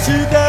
se.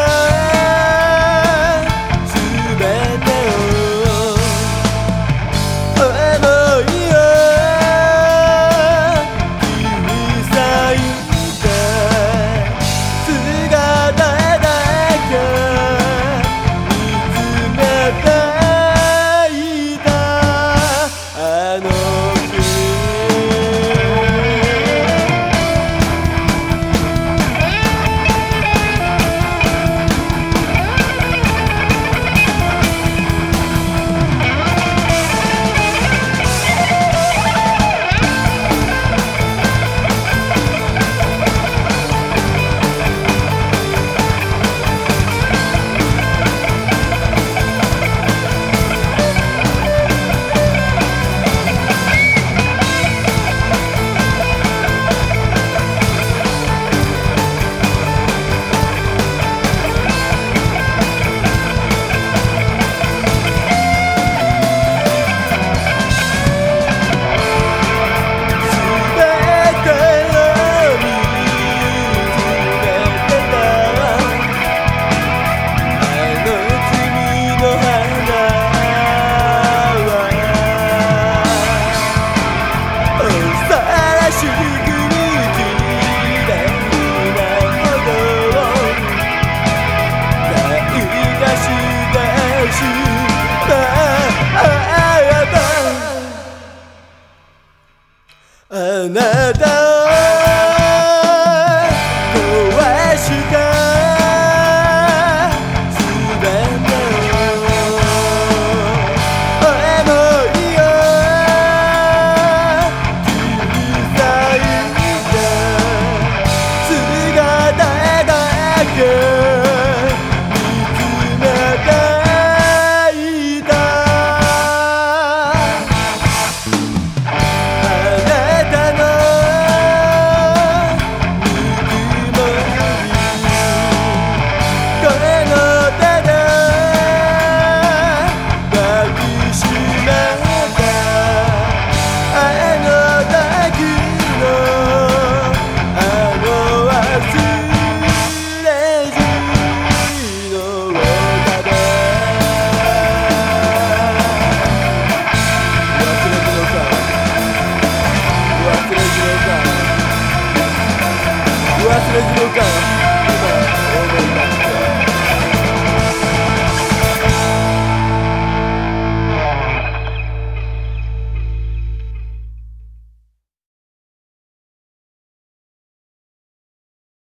أنا دار Let's look up.